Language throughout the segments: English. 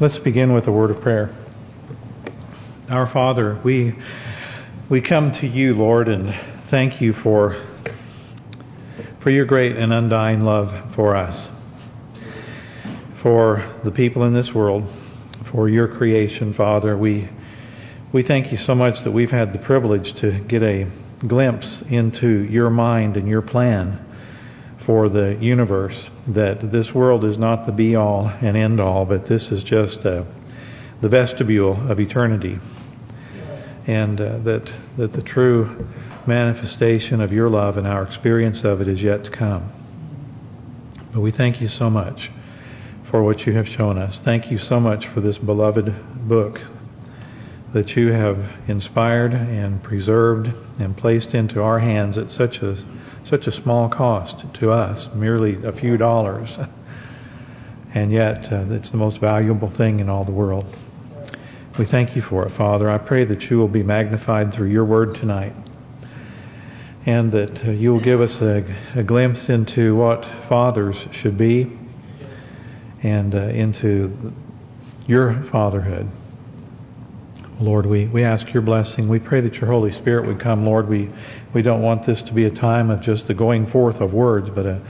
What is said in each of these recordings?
Let's begin with a word of prayer. Our Father, we we come to you, Lord, and thank you for for your great and undying love for us, for the people in this world, for your creation, Father. We we thank you so much that we've had the privilege to get a glimpse into your mind and your plan for the universe. That this world is not the be all and end all, but this is just uh, the vestibule of eternity, and uh, that that the true manifestation of your love and our experience of it is yet to come. But we thank you so much for what you have shown us. Thank you so much for this beloved book that you have inspired and preserved and placed into our hands at such a such a small cost to us, merely a few dollars. And yet, uh, it's the most valuable thing in all the world. We thank you for it, Father. I pray that you will be magnified through your word tonight. And that uh, you will give us a, a, glimpse into what fathers should be and uh, into your fatherhood. Lord, we, we ask your blessing. We pray that your Holy Spirit would come, Lord. We we don't want this to be a time of just the going forth of words, but a,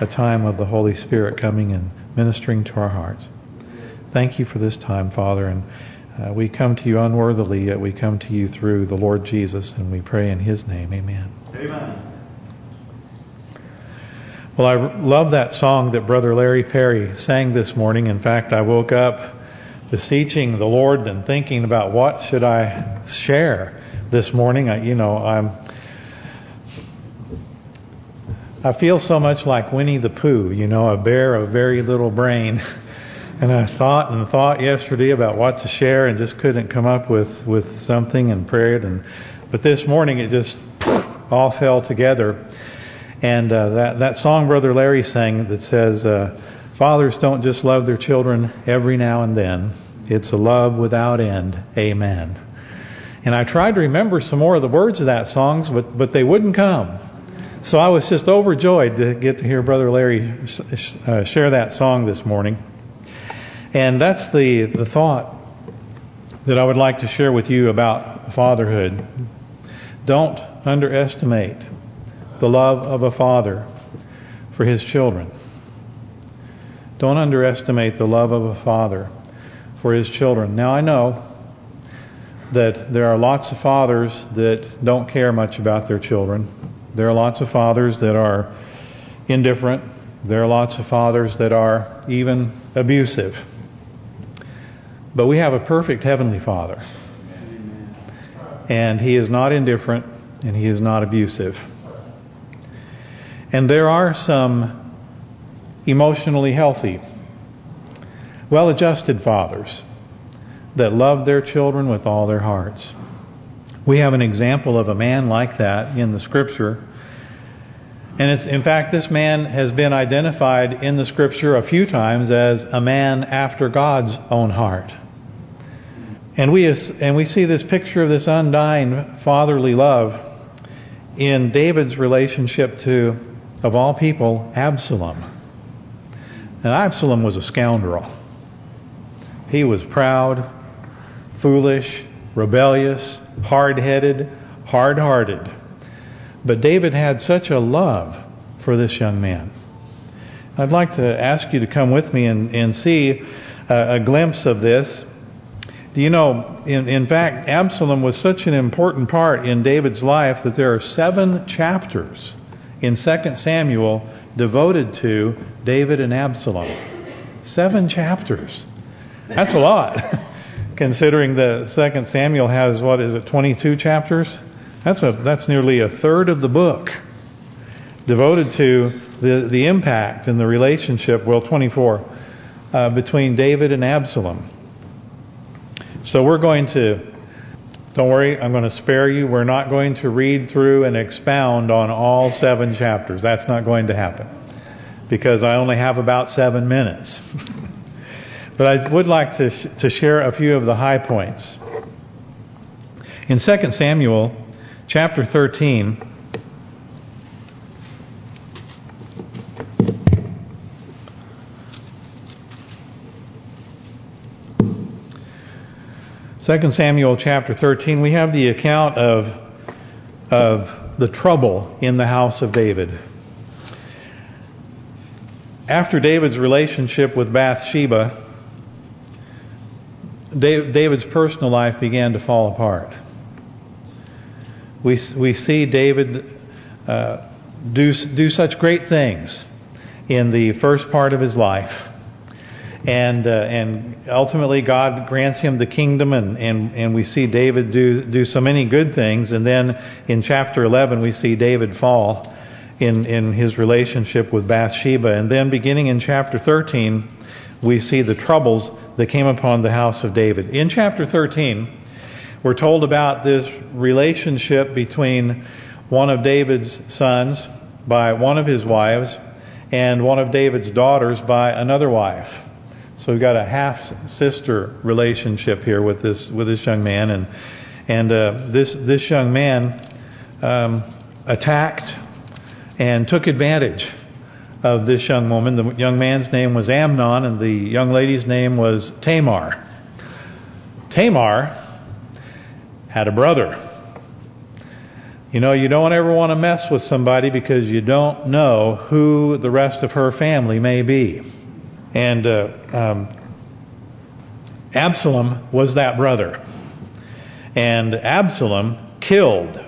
a time of the Holy Spirit coming and ministering to our hearts. Thank you for this time, Father, and uh, we come to you unworthily, yet we come to you through the Lord Jesus, and we pray in His name. Amen. Amen. Well, I love that song that Brother Larry Perry sang this morning. In fact, I woke up beseeching the Lord and thinking about what should I share this morning. I, you know, I'm I feel so much like Winnie the Pooh, you know, a bear of very little brain. And I thought and thought yesterday about what to share and just couldn't come up with, with something and prayed. and But this morning it just all fell together. And uh, that, that song Brother Larry sang that says, uh, Fathers don't just love their children every now and then. It's a love without end. Amen. And I tried to remember some more of the words of that song, but but they wouldn't come. So I was just overjoyed to get to hear Brother Larry uh, share that song this morning. And that's the, the thought that I would like to share with you about fatherhood. Don't underestimate the love of a father for his children. Don't underestimate the love of a father for his children. Now I know that there are lots of fathers that don't care much about their children. There are lots of fathers that are indifferent. There are lots of fathers that are even abusive. But we have a perfect Heavenly Father. And He is not indifferent and He is not abusive. And there are some emotionally healthy, well-adjusted fathers that love their children with all their hearts. We have an example of a man like that in the Scripture. And it's in fact, this man has been identified in the Scripture a few times as a man after God's own heart. And we and we see this picture of this undying fatherly love in David's relationship to, of all people, Absalom. And Absalom was a scoundrel. He was proud, foolish, rebellious, hard-headed, hard-hearted. But David had such a love for this young man. I'd like to ask you to come with me and, and see a, a glimpse of this. Do you know, in, in fact, Absalom was such an important part in David's life that there are seven chapters in 2 Samuel devoted to David and Absalom. Seven chapters. That's a lot. considering the Second Samuel has what is it, 22 chapters? That's a that's nearly a third of the book devoted to the the impact and the relationship. Well, 24 uh, between David and Absalom. So we're going to. Don't worry, I'm going to spare you. We're not going to read through and expound on all seven chapters. That's not going to happen. Because I only have about seven minutes. But I would like to to share a few of the high points. In 2 Samuel chapter 13, 2 Samuel chapter 13, we have the account of of the trouble in the house of David. After David's relationship with Bathsheba, David's personal life began to fall apart. We we see David uh, do do such great things in the first part of his life, and uh, and ultimately God grants him the kingdom, and and and we see David do do so many good things, and then in chapter 11 we see David fall in in his relationship with Bathsheba, and then beginning in chapter 13 we see the troubles that came upon the house of David. In chapter 13, we're told about this relationship between one of David's sons by one of his wives and one of David's daughters by another wife. So we've got a half-sister relationship here with this with this young man, and and uh, this this young man um, attacked and took advantage of this young woman. The young man's name was Amnon and the young lady's name was Tamar. Tamar had a brother. You know, you don't ever want to mess with somebody because you don't know who the rest of her family may be. And uh, um, Absalom was that brother. And Absalom killed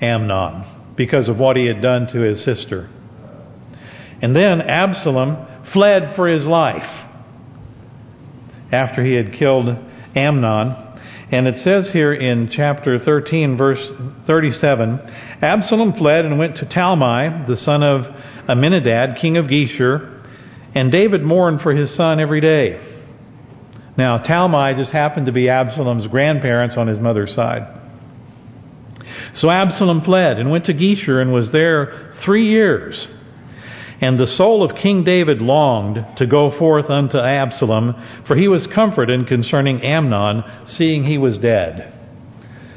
Amnon because of what he had done to his sister. And then Absalom fled for his life after he had killed Amnon. And it says here in chapter 13, verse 37, Absalom fled and went to Talmai, the son of Amminadab, king of Geshur, and David mourned for his son every day. Now, Talmai just happened to be Absalom's grandparents on his mother's side. So Absalom fled and went to Geshur and was there three years. And the soul of King David longed to go forth unto Absalom, for he was comforted concerning Amnon, seeing he was dead.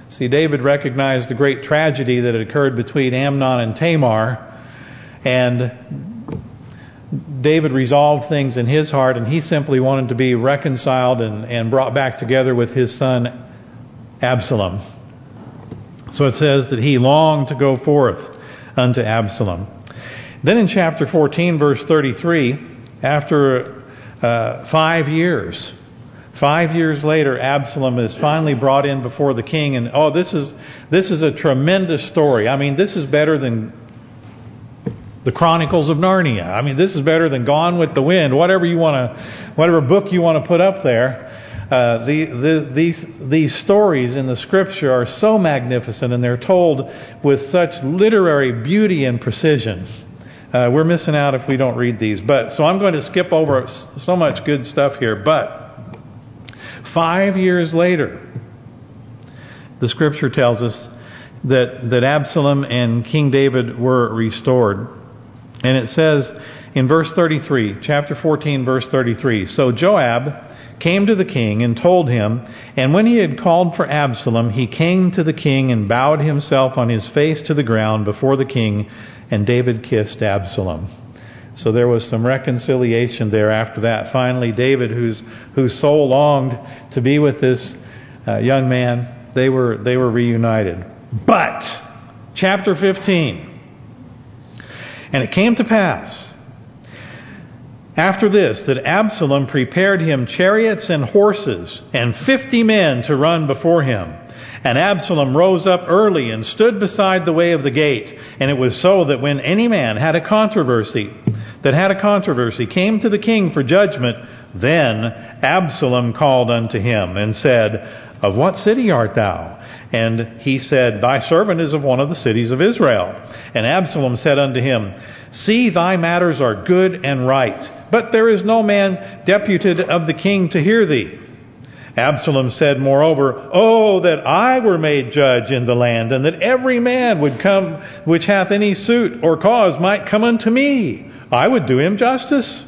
See, David recognized the great tragedy that had occurred between Amnon and Tamar, and David resolved things in his heart, and he simply wanted to be reconciled and, and brought back together with his son Absalom. So it says that he longed to go forth unto Absalom. Then in chapter 14, verse 33, after uh, five years, five years later, Absalom is finally brought in before the king, and oh, this is this is a tremendous story. I mean, this is better than the Chronicles of Narnia. I mean, this is better than Gone with the Wind. Whatever you want to, whatever book you want to put up there. Uh, the, the, these these stories in the Scripture are so magnificent, and they're told with such literary beauty and precision. Uh, we're missing out if we don't read these. But so I'm going to skip over so much good stuff here. But five years later, the Scripture tells us that that Absalom and King David were restored, and it says in verse 33, chapter 14, verse 33. So Joab came to the king and told him, and when he had called for Absalom, he came to the king and bowed himself on his face to the ground before the king and David kissed Absalom. So there was some reconciliation there after that. Finally, David, whose whose soul longed to be with this uh, young man, they were they were reunited. But chapter 15. And it came to pass after this that Absalom prepared him chariots and horses and fifty men to run before him. And Absalom rose up early and stood beside the way of the gate. And it was so that when any man had a controversy, that had a controversy, came to the king for judgment, then Absalom called unto him and said, Of what city art thou? And he said, Thy servant is of one of the cities of Israel. And Absalom said unto him, See, thy matters are good and right, but there is no man deputed of the king to hear thee. Absalom said, moreover, Oh, that I were made judge in the land, and that every man would come which hath any suit or cause might come unto me. I would do him justice.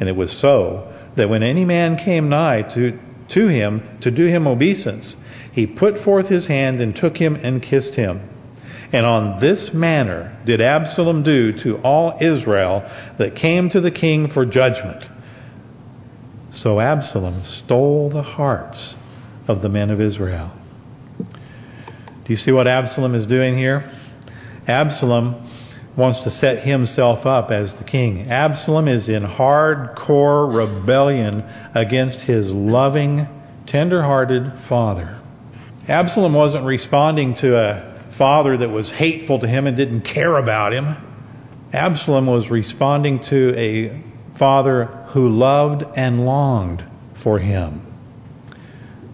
And it was so that when any man came nigh to, to him to do him obeisance, he put forth his hand and took him and kissed him. And on this manner did Absalom do to all Israel that came to the king for judgment. So Absalom stole the hearts of the men of Israel. Do you see what Absalom is doing here? Absalom wants to set himself up as the king. Absalom is in hardcore rebellion against his loving, tender-hearted father. Absalom wasn't responding to a father that was hateful to him and didn't care about him. Absalom was responding to a father who loved and longed for him.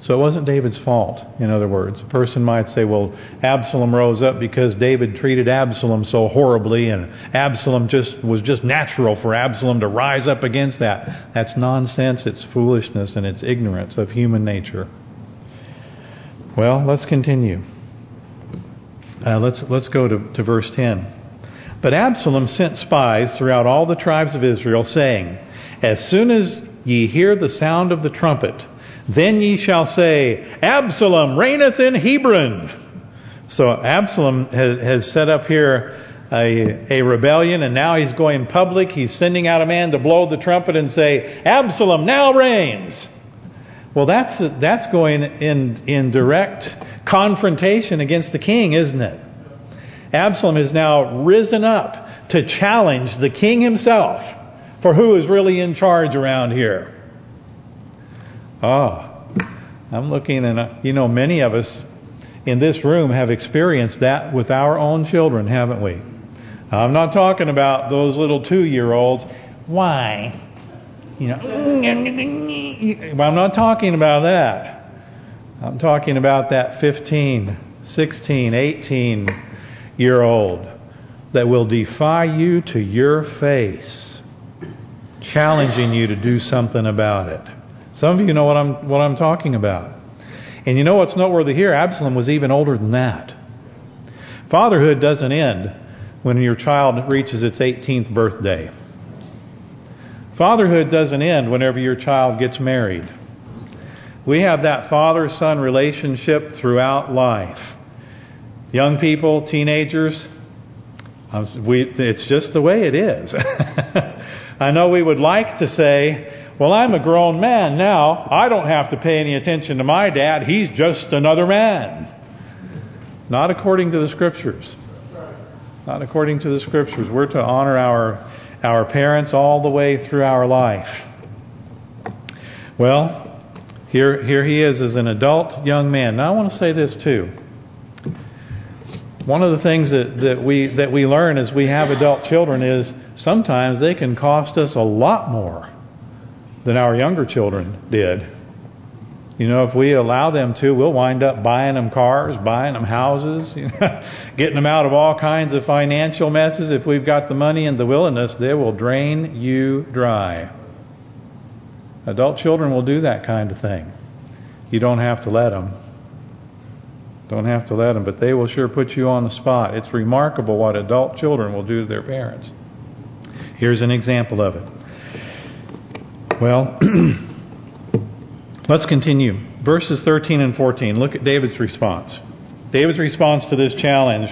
So it wasn't David's fault, in other words. A person might say, well, Absalom rose up because David treated Absalom so horribly and Absalom just was just natural for Absalom to rise up against that. That's nonsense, it's foolishness, and it's ignorance of human nature. Well, let's continue. Uh, let's let's go to, to verse 10. But Absalom sent spies throughout all the tribes of Israel, saying, As soon as ye hear the sound of the trumpet, then ye shall say, Absalom reigneth in Hebron. So Absalom has, has set up here a, a rebellion, and now he's going public. He's sending out a man to blow the trumpet and say, Absalom now reigns. Well, that's that's going in in direct confrontation against the king, isn't it? Absalom has now risen up to challenge the king himself for who is really in charge around here. Oh, I'm looking and, uh, you know, many of us in this room have experienced that with our own children, haven't we? I'm not talking about those little two-year-olds. Why? You know, I'm not talking about that. I'm talking about that 15, 16, 18 year old that will defy you to your face, challenging you to do something about it. Some of you know what I'm what I'm talking about. And you know what's noteworthy here? Absalom was even older than that. Fatherhood doesn't end when your child reaches its 18th birthday. Fatherhood doesn't end whenever your child gets married. We have that father-son relationship throughout life. Young people, teenagers, um, we, it's just the way it is. I know we would like to say, well, I'm a grown man now. I don't have to pay any attention to my dad. He's just another man. Not according to the Scriptures. Not according to the Scriptures. We're to honor our our parents all the way through our life. Well, here here he is as an adult young man. Now I want to say this too. One of the things that, that we that we learn as we have adult children is sometimes they can cost us a lot more than our younger children did. You know, if we allow them to, we'll wind up buying them cars, buying them houses, you know, getting them out of all kinds of financial messes. If we've got the money and the willingness, they will drain you dry. Adult children will do that kind of thing. You don't have to let them. Don't have to let them, but they will sure put you on the spot. It's remarkable what adult children will do to their parents. Here's an example of it. Well, let's continue. Verses 13 and 14. Look at David's response. David's response to this challenge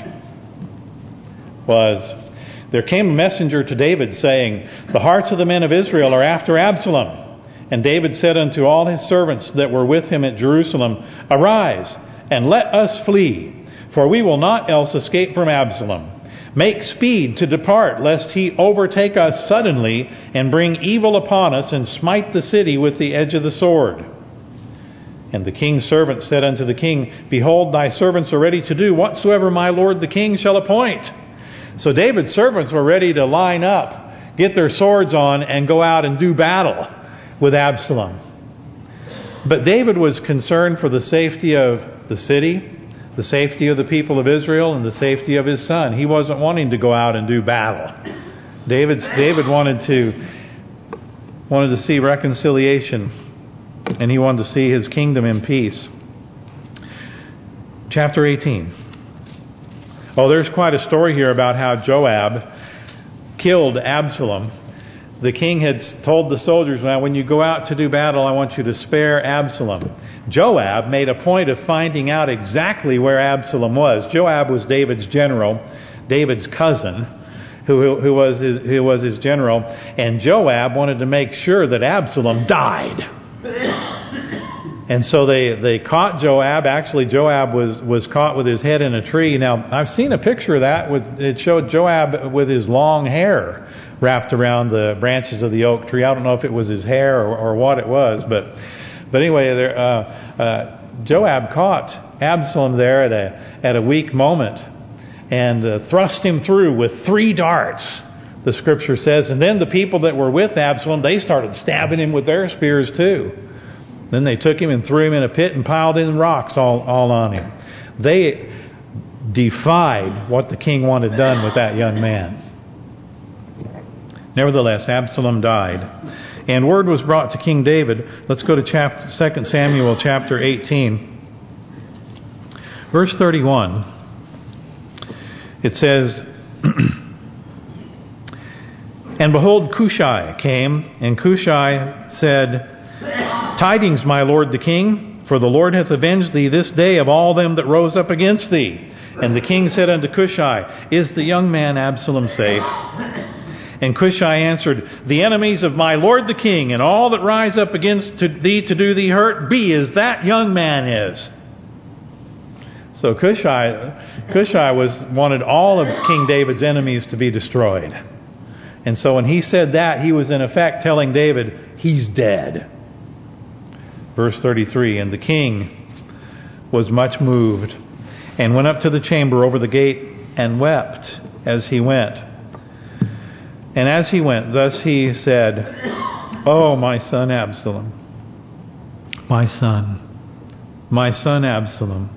was, There came a messenger to David saying, The hearts of the men of Israel are after Absalom. And David said unto all his servants that were with him at Jerusalem, Arise, and let us flee, for we will not else escape from Absalom. Make speed to depart, lest he overtake us suddenly and bring evil upon us and smite the city with the edge of the sword. And the king's servant said unto the king, Behold, thy servants are ready to do whatsoever my lord the king shall appoint. So David's servants were ready to line up, get their swords on, and go out and do battle with Absalom. But David was concerned for the safety of the city, the safety of the people of Israel and the safety of his son. He wasn't wanting to go out and do battle. David's, David wanted to wanted to see reconciliation and he wanted to see his kingdom in peace. Chapter 18. Oh, there's quite a story here about how Joab killed Absalom the king had told the soldiers, now when you go out to do battle, I want you to spare Absalom. Joab made a point of finding out exactly where Absalom was. Joab was David's general, David's cousin, who who was his who was his general, and Joab wanted to make sure that Absalom died. And so they they caught Joab. Actually, Joab was was caught with his head in a tree. Now I've seen a picture of that. With it showed Joab with his long hair wrapped around the branches of the oak tree. I don't know if it was his hair or, or what it was, but but anyway, there, uh, uh, Joab caught Absalom there at a at a weak moment and uh, thrust him through with three darts. The scripture says, and then the people that were with Absalom they started stabbing him with their spears too. Then they took him and threw him in a pit and piled in rocks all, all on him. They defied what the king wanted done with that young man. Nevertheless, Absalom died. And word was brought to King David. Let's go to chapter 2 Samuel chapter 18. Verse 31. It says, And behold, Cushai came, and Cushai said, Tidings, my lord the king, for the Lord hath avenged thee this day of all them that rose up against thee. And the king said unto Cushai, Is the young man Absalom safe? And Cushai answered, The enemies of my lord the king, and all that rise up against thee to do thee hurt, be as that young man is. So Cushai, Cushai was wanted all of King David's enemies to be destroyed. And so when he said that, he was in effect telling David, he's dead. Verse 33, And the king was much moved, and went up to the chamber over the gate, and wept as he went. And as he went, thus he said, Oh, my son Absalom, my son, my son Absalom,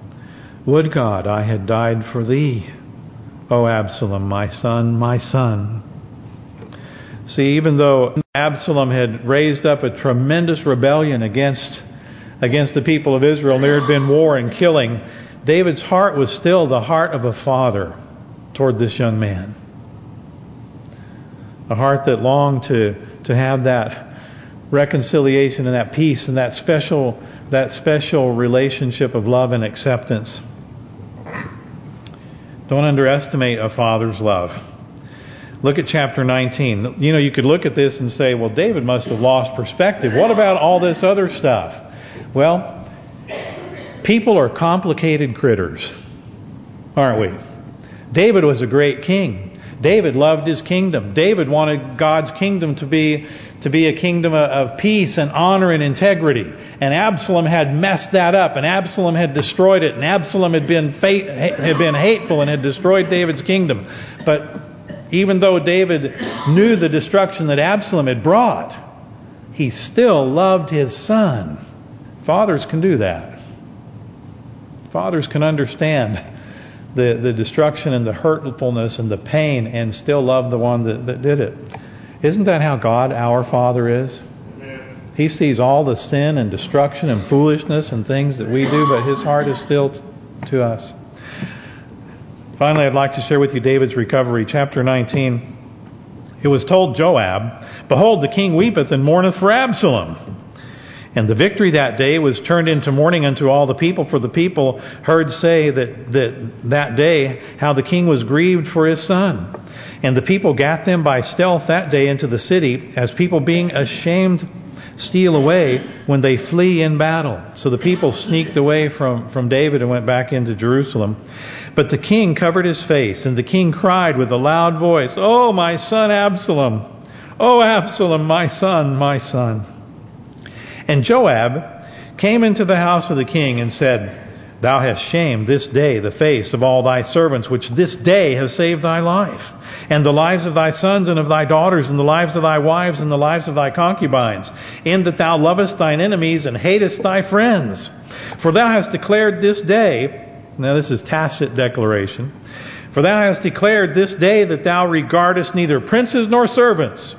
would God I had died for thee. O Absalom, my son, my son. See, even though Absalom had raised up a tremendous rebellion against against the people of Israel, and there had been war and killing, David's heart was still the heart of a father toward this young man. A heart that longed to to have that reconciliation and that peace and that special that special relationship of love and acceptance. Don't underestimate a father's love. Look at chapter 19. You know, you could look at this and say, well, David must have lost perspective. What about all this other stuff? Well, people are complicated critters, aren't we? David was a great king. David loved his kingdom. David wanted God's kingdom to be to be a kingdom of peace and honor and integrity. And Absalom had messed that up, and Absalom had destroyed it, and Absalom had been fate, had been hateful and had destroyed David's kingdom. But even though David knew the destruction that Absalom had brought, he still loved his son. Fathers can do that. Fathers can understand the the destruction and the hurtfulness and the pain and still love the one that, that did it. Isn't that how God, our Father, is? He sees all the sin and destruction and foolishness and things that we do, but His heart is still to us. Finally, I'd like to share with you David's recovery. Chapter 19. It was told Joab, Behold, the king weepeth and mourneth for Absalom. And the victory that day was turned into mourning unto all the people, for the people heard say that that, that day how the king was grieved for his son. And the people gat them by stealth that day into the city, as people being ashamed steal away when they flee in battle. So the people sneaked away from, from David and went back into Jerusalem. But the king covered his face, and the king cried with a loud voice, Oh, my son Absalom! Oh, Absalom, my son, my son! And Joab came into the house of the king and said, Thou hast shamed this day the face of all thy servants, which this day have saved thy life, and the lives of thy sons and of thy daughters, and the lives of thy wives, and the lives of thy concubines, in that thou lovest thine enemies and hatest thy friends. For thou hast declared this day, now this is tacit declaration, for thou hast declared this day that thou regardest neither princes nor servants,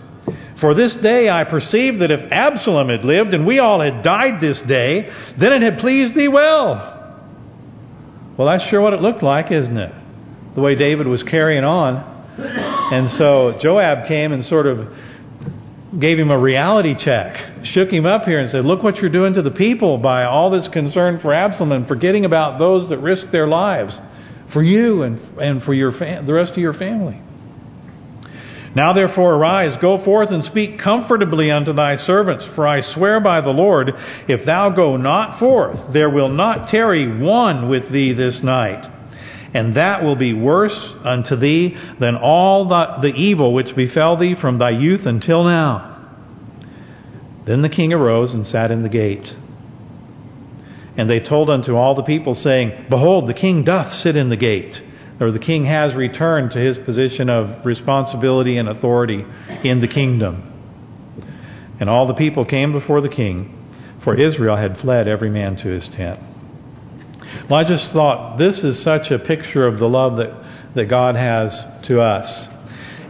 for this day I perceive that if Absalom had lived and we all had died this day, then it had pleased thee well. Well, that's sure what it looked like, isn't it? The way David was carrying on. And so Joab came and sort of gave him a reality check, shook him up here and said, look what you're doing to the people by all this concern for Absalom and forgetting about those that risk their lives for you and and for your the rest of your family. Now therefore arise, go forth and speak comfortably unto thy servants, for I swear by the Lord, if thou go not forth, there will not tarry one with thee this night. And that will be worse unto thee than all the, the evil which befell thee from thy youth until now. Then the king arose and sat in the gate. And they told unto all the people, saying, Behold, the king doth sit in the gate or the king has returned to his position of responsibility and authority in the kingdom. And all the people came before the king, for Israel had fled every man to his tent. Well, I just thought this is such a picture of the love that, that God has to us.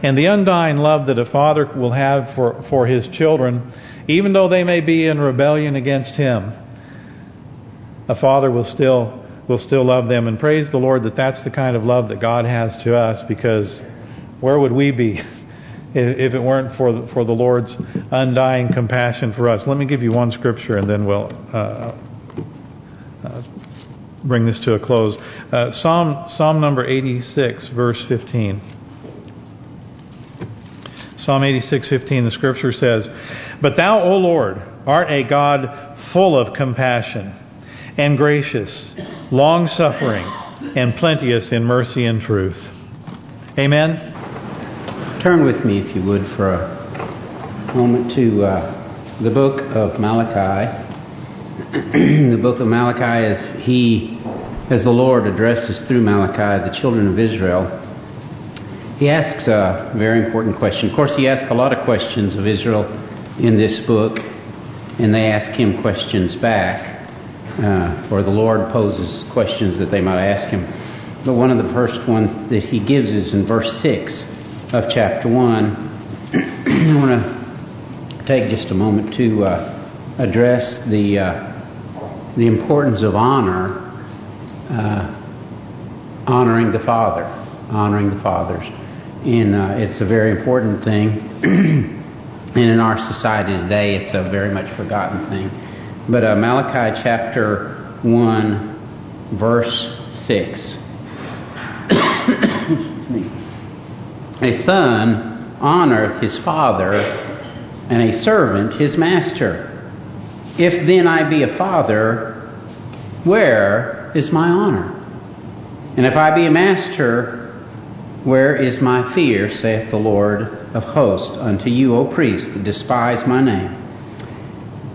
And the undying love that a father will have for, for his children, even though they may be in rebellion against him, a father will still we'll still love them. And praise the Lord that that's the kind of love that God has to us because where would we be if it weren't for the, for the Lord's undying compassion for us? Let me give you one scripture and then we'll uh, uh, bring this to a close. Uh, Psalm Psalm number 86, verse 15. Psalm 86:15 the scripture says, "But thou, O Lord, art a God full of compassion and gracious, long-suffering, and plenteous in mercy and truth. Amen? Turn with me, if you would, for a moment to uh, the book of Malachi. the book of Malachi, as he, as the Lord addresses through Malachi the children of Israel, he asks a very important question. Of course, he asks a lot of questions of Israel in this book, and they ask him questions back uh, or the Lord poses questions that they might ask him. But one of the first ones that he gives is in verse 6 of chapter 1. I want to take just a moment to uh, address the uh, the importance of honor, uh, honoring the Father, honoring the fathers. And uh, it's a very important thing. and in our society today, it's a very much forgotten thing. But uh, Malachi chapter 1, verse 6. a son honoreth his father, and a servant his master. If then I be a father, where is my honor? And if I be a master, where is my fear, saith the Lord of hosts, unto you, O priests, that despise my name?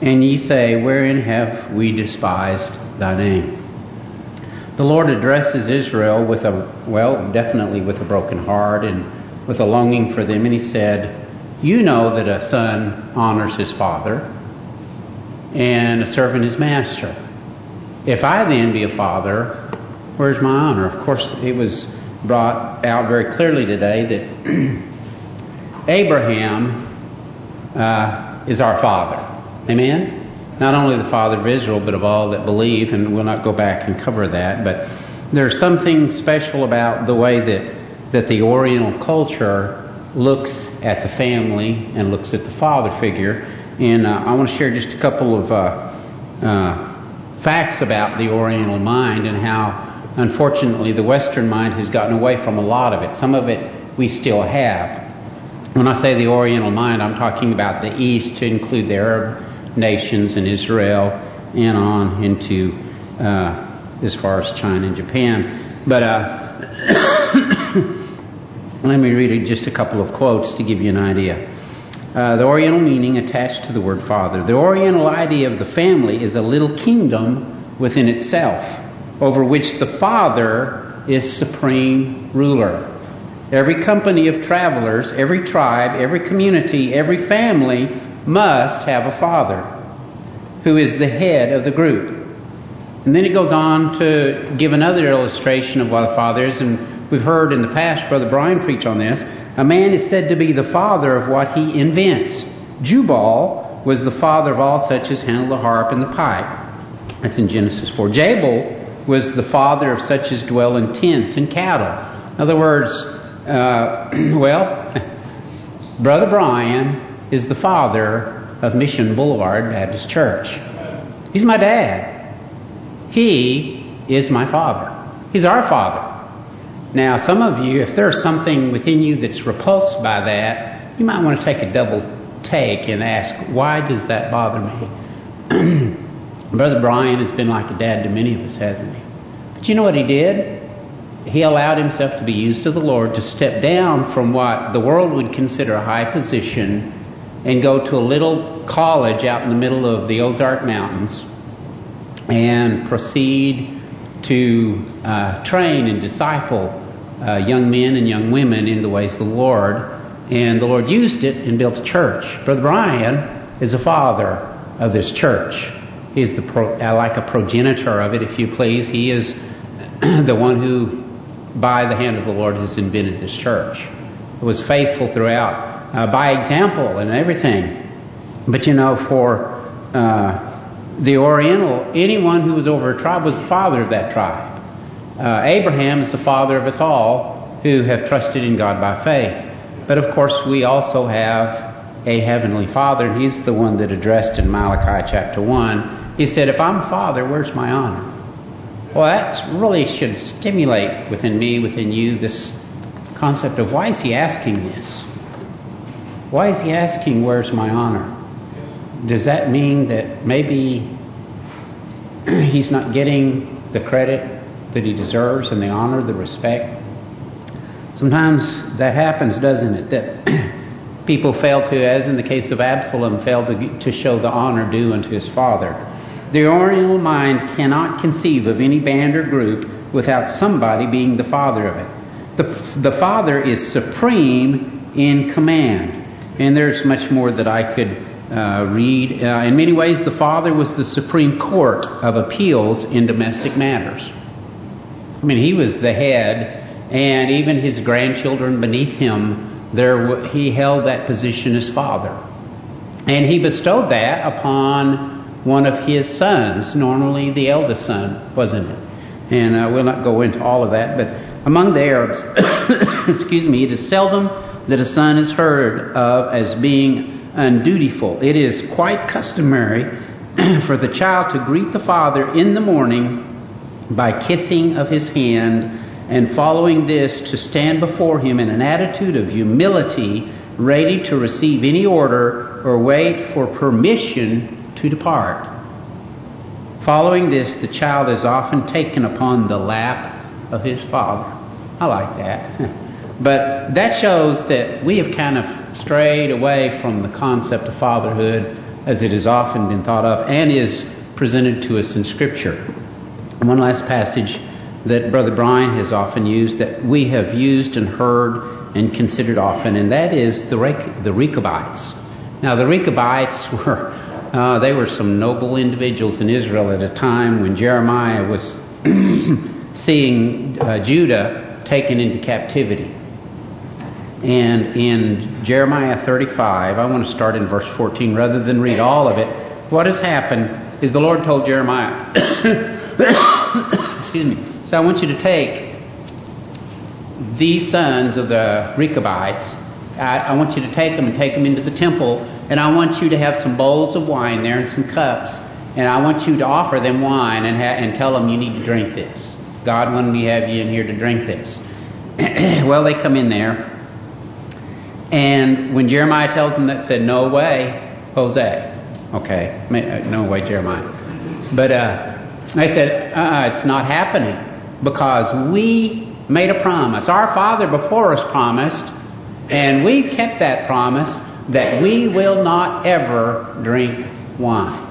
And ye say, Wherein have we despised thy name? The Lord addresses Israel with a, well, definitely with a broken heart and with a longing for them. And he said, You know that a son honors his father and a servant his master. If I then be a father, where's my honor? Of course, it was brought out very clearly today that Abraham uh, is our father. Amen? Not only the father of Israel, but of all that believe, and we'll not go back and cover that, but there's something special about the way that that the Oriental culture looks at the family and looks at the father figure. And uh, I want to share just a couple of uh, uh, facts about the Oriental mind and how, unfortunately, the Western mind has gotten away from a lot of it. Some of it we still have. When I say the Oriental mind, I'm talking about the East to include the Arab nations and Israel and on into uh, as far as China and Japan. But uh, let me read just a couple of quotes to give you an idea. Uh, the Oriental meaning attached to the word father. The Oriental idea of the family is a little kingdom within itself, over which the father is supreme ruler. Every company of travelers, every tribe, every community, every family must have a father who is the head of the group. And then it goes on to give another illustration of what a father is. And we've heard in the past Brother Brian preach on this. A man is said to be the father of what he invents. Jubal was the father of all such as handle the harp and the pipe. That's in Genesis 4. Jabal was the father of such as dwell in tents and cattle. In other words, uh, well, Brother Brian is the father of Mission Boulevard Baptist Church. He's my dad. He is my father. He's our father. Now, some of you, if there's something within you that's repulsed by that, you might want to take a double take and ask, why does that bother me? Brother Brian has been like a dad to many of us, hasn't he? But you know what he did? He allowed himself to be used of the Lord to step down from what the world would consider a high position and go to a little college out in the middle of the Ozark Mountains and proceed to uh, train and disciple uh, young men and young women in the ways of the Lord. And the Lord used it and built a church. Brother Brian is a father of this church. He's the pro, like a progenitor of it, if you please. He is the one who, by the hand of the Lord, has invented this church. It was faithful throughout, uh, by example and everything. But you know, for uh, the Oriental, anyone who was over a tribe was the father of that tribe. Uh, Abraham is the father of us all who have trusted in God by faith. But of course, we also have a heavenly father, and he's the one that addressed in Malachi chapter 1. He said, if I'm father, where's my honor? Well, that really should stimulate within me, within you, this concept of why is he asking this? Why is he asking, where's my honor? Does that mean that maybe he's not getting the credit that he deserves and the honor, the respect? Sometimes that happens, doesn't it? That people fail to, as in the case of Absalom, fail to, to show the honor due unto his father. The Oriental mind cannot conceive of any band or group without somebody being the father of it. The, the father is supreme in command. And there's much more that I could uh, read. Uh, in many ways, the father was the supreme court of appeals in domestic matters. I mean, he was the head, and even his grandchildren beneath him, there he held that position as father. And he bestowed that upon one of his sons, normally the eldest son, wasn't it? And I will not go into all of that, but among the Arabs, excuse me, it is seldom that a son is heard of as being undutiful. It is quite customary for the child to greet the father in the morning by kissing of his hand and following this to stand before him in an attitude of humility, ready to receive any order or wait for permission to depart. Following this, the child is often taken upon the lap of his father. I like that. but that shows that we have kind of strayed away from the concept of fatherhood as it has often been thought of and is presented to us in Scripture. One last passage that Brother Brian has often used, that we have used and heard and considered often, and that is the the Rechabites. Now, the Rechabites were uh, they were some noble individuals in Israel at a time when Jeremiah was seeing uh, Judah taken into captivity. And in Jeremiah 35, I want to start in verse 14 rather than read all of it. What has happened is the Lord told Jeremiah, excuse me, so I want you to take these sons of the Rechabites, I, I want you to take them and take them into the temple and I want you to have some bowls of wine there and some cups. And I want you to offer them wine and, and tell them you need to drink this. God wanted to have you in here to drink this. well, they come in there. And when Jeremiah tells them that, said, no way, Jose. Okay, uh, no way, Jeremiah. But uh, I said, uh, it's not happening. Because we made a promise. Our father before us promised, and we kept that promise that we will not ever drink wine.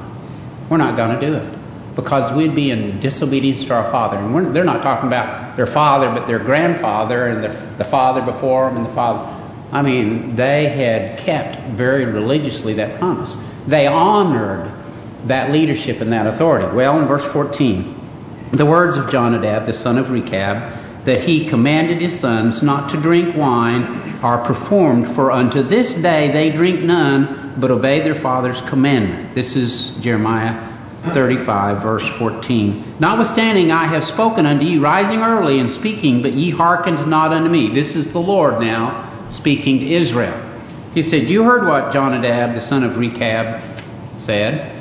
We're not going to do it because we'd be in disobedience to our father. And they're not talking about their father, but their grandfather and the, the father before them and the father. I mean, they had kept very religiously that promise. They honored that leadership and that authority. Well, in verse 14, the words of Jonadab, the son of Rechab, that he commanded his sons not to drink wine are performed, for unto this day they drink none, but obey their father's commandment. This is Jeremiah 35, verse 14. Notwithstanding, I have spoken unto you, rising early and speaking, but ye hearkened not unto me. This is the Lord now speaking to Israel. He said, You heard what Jonadab, the son of Rechab, said.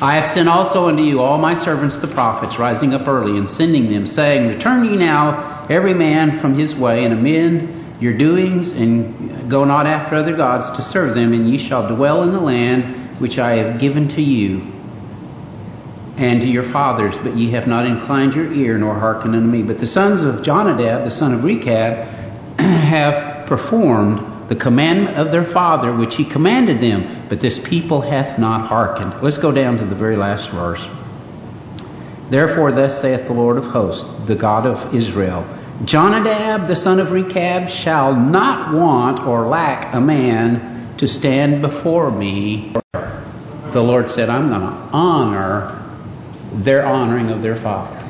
I have sent also unto you all my servants the prophets, rising up early and sending them, saying, Return ye now every man from his way, and amend your doings, and go not after other gods to serve them, and ye shall dwell in the land which I have given to you and to your fathers, but ye have not inclined your ear, nor hearkened unto me. But the sons of Jonadab, the son of Rechab, have performed the commandment of their father, which he commanded them, but this people hath not hearkened. Let's go down to the very last verse. Therefore thus saith the Lord of hosts, the God of Israel, Jonadab, the son of Rechab, shall not want or lack a man to stand before me. The Lord said, I'm going to honor their honoring of their father.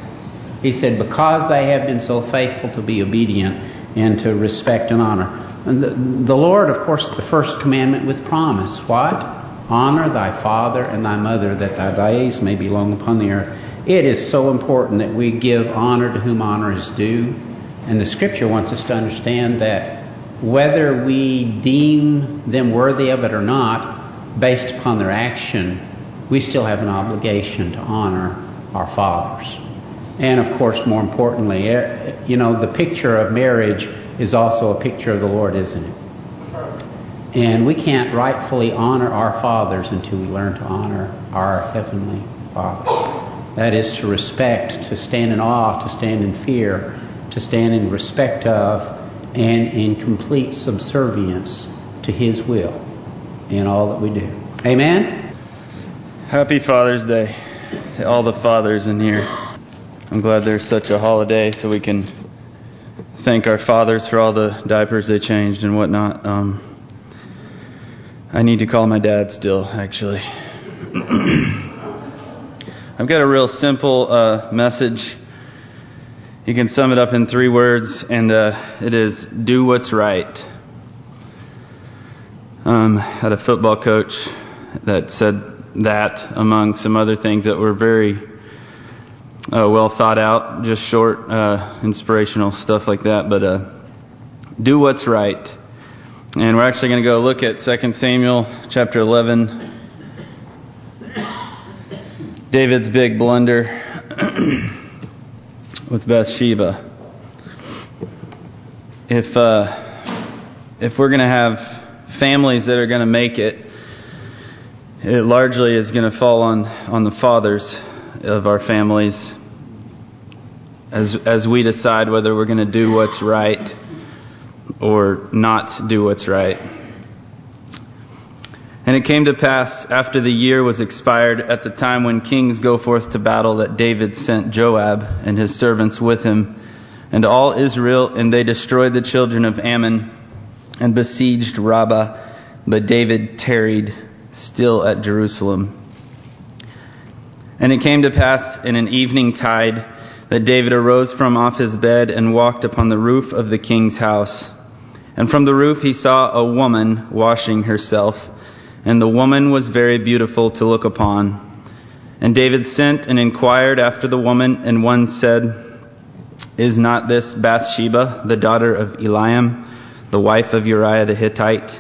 He said, because they have been so faithful to be obedient and to respect and honor. And the, the Lord, of course, the first commandment with promise. What? Honor thy father and thy mother, that thy days may be long upon the earth. It is so important that we give honor to whom honor is due. And the Scripture wants us to understand that whether we deem them worthy of it or not, based upon their action, we still have an obligation to honor our fathers. And of course, more importantly, eh, you know, the picture of marriage is also a picture of the Lord, isn't it? And we can't rightfully honor our fathers until we learn to honor our Heavenly Father. That is to respect, to stand in awe, to stand in fear, to stand in respect of, and in complete subservience to His will in all that we do. Amen? Happy Father's Day to all the fathers in here. I'm glad there's such a holiday so we can thank our fathers for all the diapers they changed and whatnot. Um, I need to call my dad still, actually. I've got a real simple uh, message. You can sum it up in three words, and uh, it is do what's right. Um, I had a football coach that said that among some other things that were very uh, well thought out, just short, uh, inspirational stuff like that. But uh, do what's right. And we're actually going to go look at 2 Samuel chapter 11. David's big blunder with Bathsheba. If uh, if we're going to have families that are going to make it, it largely is going to fall on on the fathers of our families as as we decide whether we're going to do what's right or not do what's right. And it came to pass after the year was expired at the time when kings go forth to battle that David sent Joab and his servants with him and all Israel and they destroyed the children of Ammon and besieged Rabbah but David tarried still at Jerusalem. And it came to pass in an evening tide that David arose from off his bed and walked upon the roof of the king's house. And from the roof he saw a woman washing herself, and the woman was very beautiful to look upon. And David sent and inquired after the woman, and one said, Is not this Bathsheba, the daughter of Eliam, the wife of Uriah the Hittite?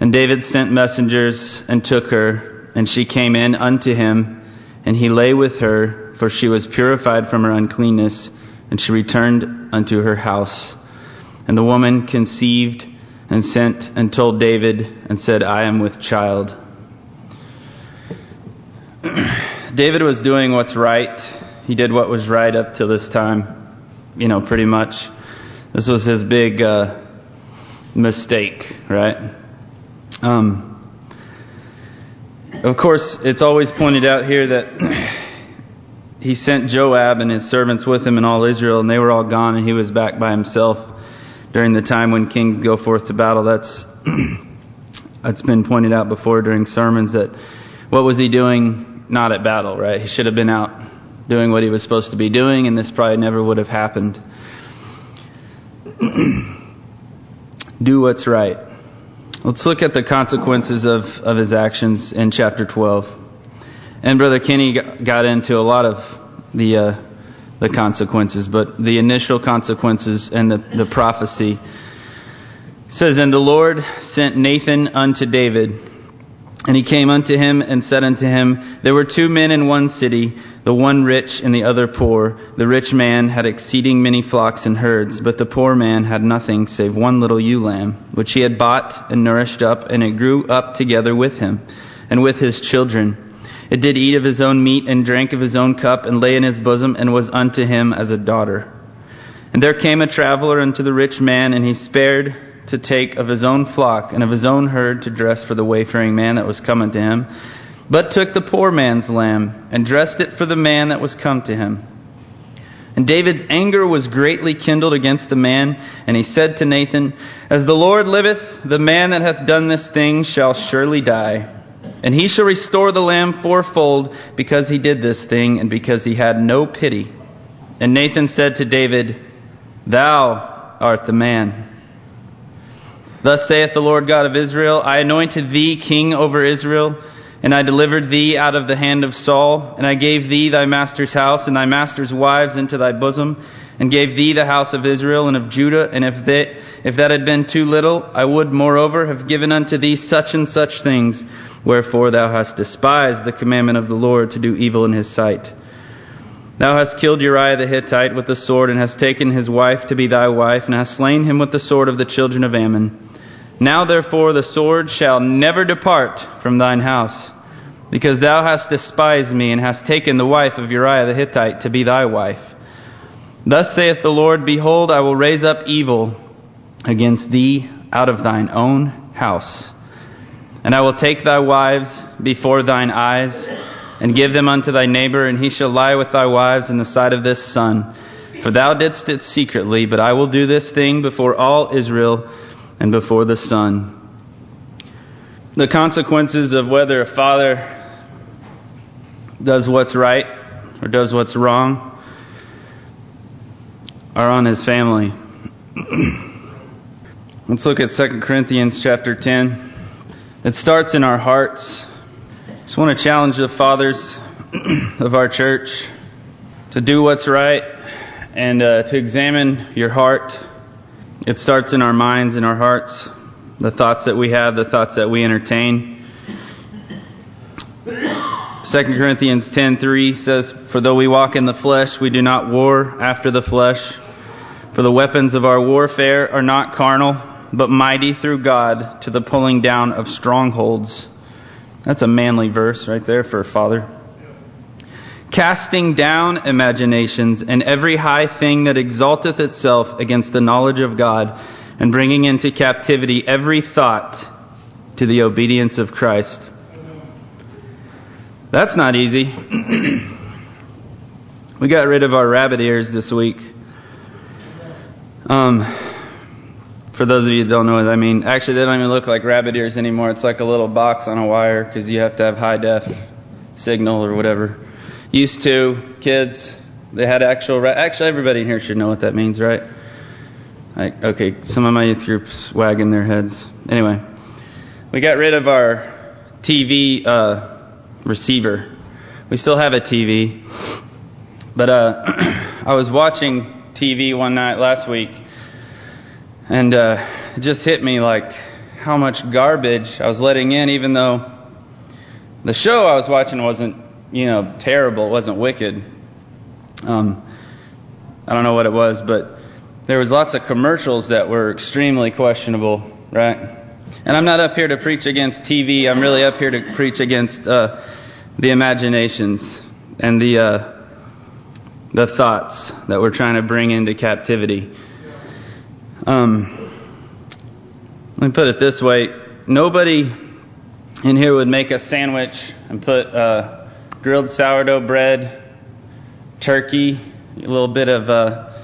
And David sent messengers and took her, and she came in unto him, and he lay with her, for she was purified from her uncleanness, and she returned unto her house. And the woman conceived and sent and told David and said, I am with child. David was doing what's right. He did what was right up to this time, you know, pretty much. This was his big uh, mistake, right? Um, of course, it's always pointed out here that he sent Joab and his servants with him and all Israel, and they were all gone, and he was back by himself during the time when kings go forth to battle. That's that's been pointed out before during sermons that what was he doing not at battle, right? He should have been out doing what he was supposed to be doing, and this probably never would have happened. Do what's right. Let's look at the consequences of, of his actions in chapter 12. And Brother Kenny got into a lot of the uh, the consequences, but the initial consequences and the, the prophecy says, And the Lord sent Nathan unto David, And he came unto him and said unto him, There were two men in one city, the one rich and the other poor. The rich man had exceeding many flocks and herds, but the poor man had nothing save one little ewe lamb, which he had bought and nourished up, and it grew up together with him, and with his children. It did eat of his own meat, and drank of his own cup, and lay in his bosom, and was unto him as a daughter. And there came a traveler unto the rich man, and he spared to take of his own flock and of his own herd to dress for the wayfaring man that was coming to him, but took the poor man's lamb and dressed it for the man that was come to him. And David's anger was greatly kindled against the man, and he said to Nathan, As the Lord liveth, the man that hath done this thing shall surely die. And he shall restore the lamb fourfold, because he did this thing, and because he had no pity. And Nathan said to David, Thou art the man. Thus saith the Lord God of Israel, I anointed thee king over Israel, and I delivered thee out of the hand of Saul, and I gave thee thy master's house and thy master's wives into thy bosom, and gave thee the house of Israel and of Judah, and if that, if that had been too little, I would moreover have given unto thee such and such things, wherefore thou hast despised the commandment of the Lord to do evil in his sight. Thou hast killed Uriah the Hittite with the sword, and hast taken his wife to be thy wife, and hast slain him with the sword of the children of Ammon. Now therefore the sword shall never depart from thine house, because thou hast despised me, and hast taken the wife of Uriah the Hittite to be thy wife. Thus saith the Lord, Behold, I will raise up evil against thee out of thine own house. And I will take thy wives before thine eyes, and give them unto thy neighbor, and he shall lie with thy wives in the sight of this sun. For thou didst it secretly, but I will do this thing before all Israel, and before the sun. The consequences of whether a father does what's right or does what's wrong are on his family. Let's look at 2 Corinthians chapter 10. It starts in our hearts. Just want to challenge the fathers of our church to do what's right and uh, to examine your heart it starts in our minds and our hearts, the thoughts that we have, the thoughts that we entertain. 2 Corinthians 10:3 says, "For though we walk in the flesh, we do not war after the flesh. For the weapons of our warfare are not carnal, but mighty through God to the pulling down of strongholds." That's a manly verse right there for a father casting down imaginations and every high thing that exalteth itself against the knowledge of God, and bringing into captivity every thought to the obedience of Christ. That's not easy. we got rid of our rabbit ears this week. Um, for those of you who don't know what I mean, actually they don't even look like rabbit ears anymore. It's like a little box on a wire because you have to have high def signal or whatever used to, kids, they had actual, actually everybody in here should know what that means, right? Like, okay, some of my youth groups wagging their heads. Anyway, we got rid of our TV uh, receiver. We still have a TV, but uh, I was watching TV one night last week, and uh, it just hit me like how much garbage I was letting in, even though the show I was watching wasn't you know, terrible. It wasn't wicked. Um, I don't know what it was, but there was lots of commercials that were extremely questionable, right? And I'm not up here to preach against TV. I'm really up here to preach against uh, the imaginations and the uh, the thoughts that we're trying to bring into captivity. Um, let me put it this way: nobody in here would make a sandwich and put. Uh, grilled sourdough bread, turkey, a little bit of uh,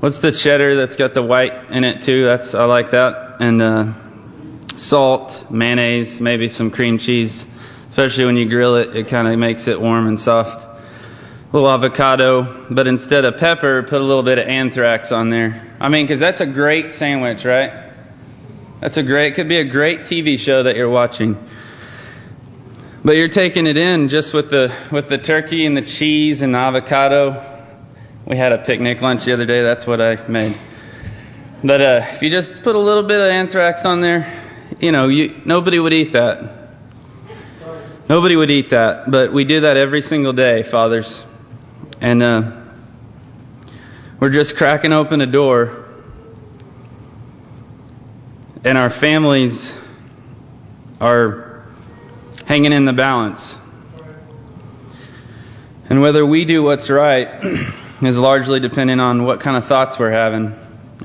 what's the cheddar that's got the white in it too? That's I like that, and uh, salt, mayonnaise, maybe some cream cheese. Especially when you grill it, it kind of makes it warm and soft. A little avocado, but instead of pepper, put a little bit of anthrax on there. I mean, because that's a great sandwich, right? That's a great, could be a great TV show that you're watching. But you're taking it in just with the with the turkey and the cheese and the avocado. We had a picnic lunch the other day. That's what I made. But uh, if you just put a little bit of anthrax on there, you know, you, nobody would eat that. Nobody would eat that, but we do that every single day, fathers. And uh, we're just cracking open a door, and our families are hanging in the balance. And whether we do what's right is largely depending on what kind of thoughts we're having.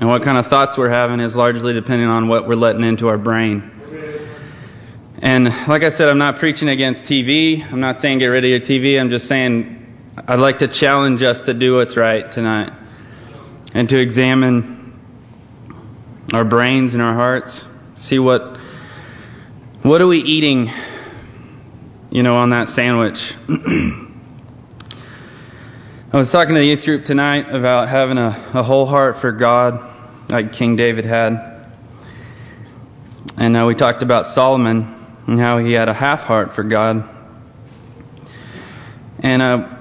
And what kind of thoughts we're having is largely depending on what we're letting into our brain. And like I said, I'm not preaching against TV. I'm not saying get rid of your TV. I'm just saying I'd like to challenge us to do what's right tonight. And to examine our brains and our hearts. See what what are we eating, you know, on that sandwich. I was talking to the youth group tonight about having a, a whole heart for God, like King David had. And uh, we talked about Solomon and how he had a half heart for God. And uh,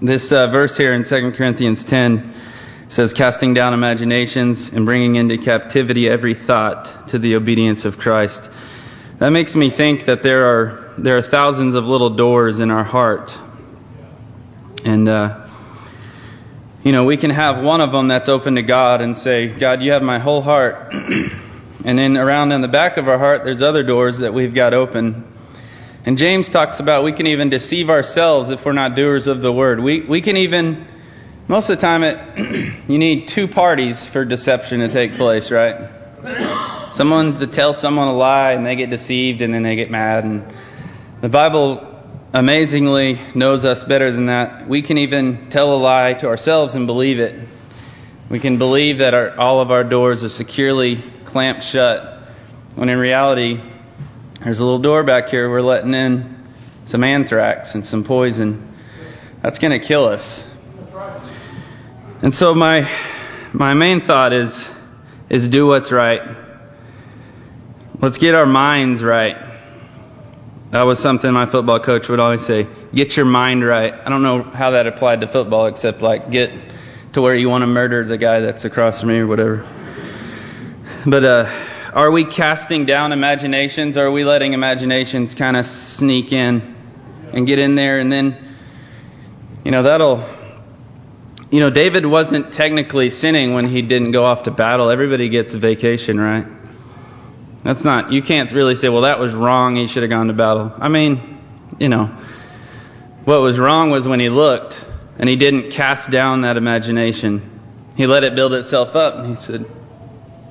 this uh, verse here in 2 Corinthians 10 says, casting down imaginations and bringing into captivity every thought to the obedience of Christ. That makes me think that there are there are thousands of little doors in our heart and, uh, you know, we can have one of them that's open to God and say, God, you have my whole heart. and then around in the back of our heart, there's other doors that we've got open. And James talks about we can even deceive ourselves if we're not doers of the word. We we can even, most of the time, it you need two parties for deception to take place, right? Someone to tell someone a lie and they get deceived and then they get mad. And the Bible amazingly knows us better than that. We can even tell a lie to ourselves and believe it. We can believe that our, all of our doors are securely clamped shut, when in reality, there's a little door back here we're letting in some anthrax and some poison. That's going to kill us. And so my my main thought is is do what's right. Let's get our minds right. That was something my football coach would always say, get your mind right. I don't know how that applied to football except like get to where you want to murder the guy that's across from me or whatever. But uh, are we casting down imaginations? Or are we letting imaginations kind of sneak in and get in there and then, you know, that'll... You know, David wasn't technically sinning when he didn't go off to battle. Everybody gets a vacation, right? That's not, you can't really say, well, that was wrong, he should have gone to battle. I mean, you know, what was wrong was when he looked and he didn't cast down that imagination. He let it build itself up and he said,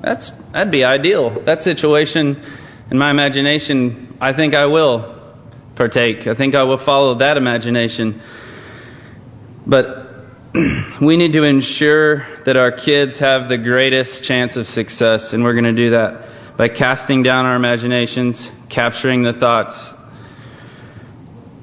that's that'd be ideal. That situation in my imagination, I think I will partake. I think I will follow that imagination. But we need to ensure that our kids have the greatest chance of success, and we're going to do that by casting down our imaginations, capturing the thoughts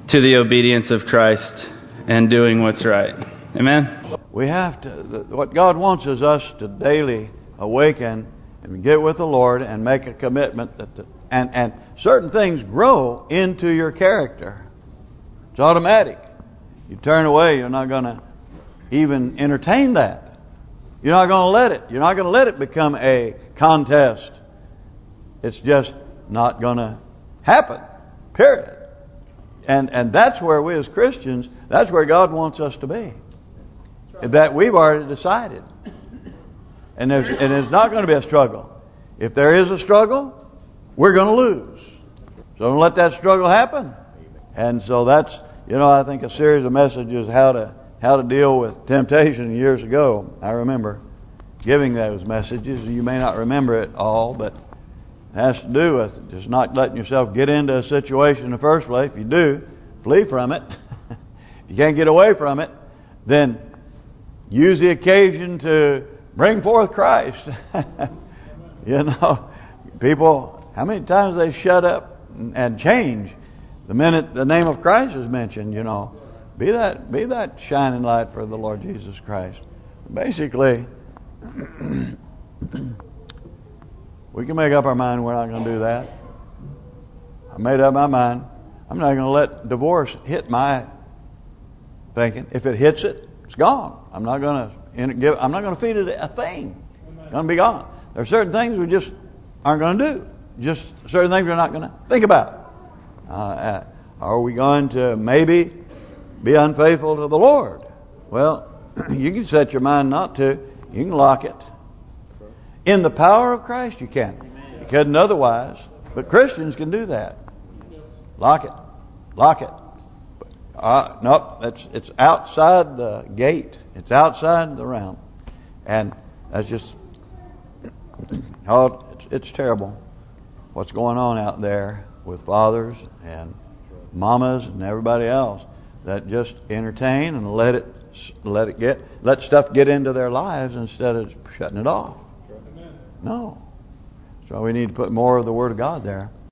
to the obedience of Christ and doing what's right. Amen? We have to, what God wants is us to daily awaken and get with the Lord and make a commitment that the, and and certain things grow into your character. It's automatic. You turn away, you're not going to even entertain that. You're not going to let it. You're not going to let it become a contest. It's just not going to happen. Period. And and that's where we as Christians, that's where God wants us to be. That we've already decided. And there's and it's not going to be a struggle. If there is a struggle, we're going to lose. So don't let that struggle happen. And so that's you know I think a series of messages how to how to deal with temptation years ago. I remember giving those messages. You may not remember it all, but has to do with just not letting yourself get into a situation in the first place. If you do, flee from it. if you can't get away from it, then use the occasion to bring forth Christ. you know, people, how many times they shut up and change the minute the name of Christ is mentioned, you know. Be that be that shining light for the Lord Jesus Christ. Basically, we can make up our mind we're not going to do that. I made up my mind. I'm not going to let divorce hit my thinking. If it hits it, it's gone. I'm not going to give. I'm not going to feed it a thing. It's going to be gone. There are certain things we just aren't going to do. Just certain things we're not going to think about. Uh, are we going to maybe be unfaithful to the Lord? Well, you can set your mind not to. You can lock it. In the power of Christ you can. You couldn't otherwise. But Christians can do that. Lock it. Lock it. Uh, nope, it's it's outside the gate. It's outside the realm, and that's just oh, it's, it's terrible. What's going on out there with fathers and mamas and everybody else that just entertain and let it let it get let stuff get into their lives instead of shutting it off. No. So we need to put more of the Word of God there.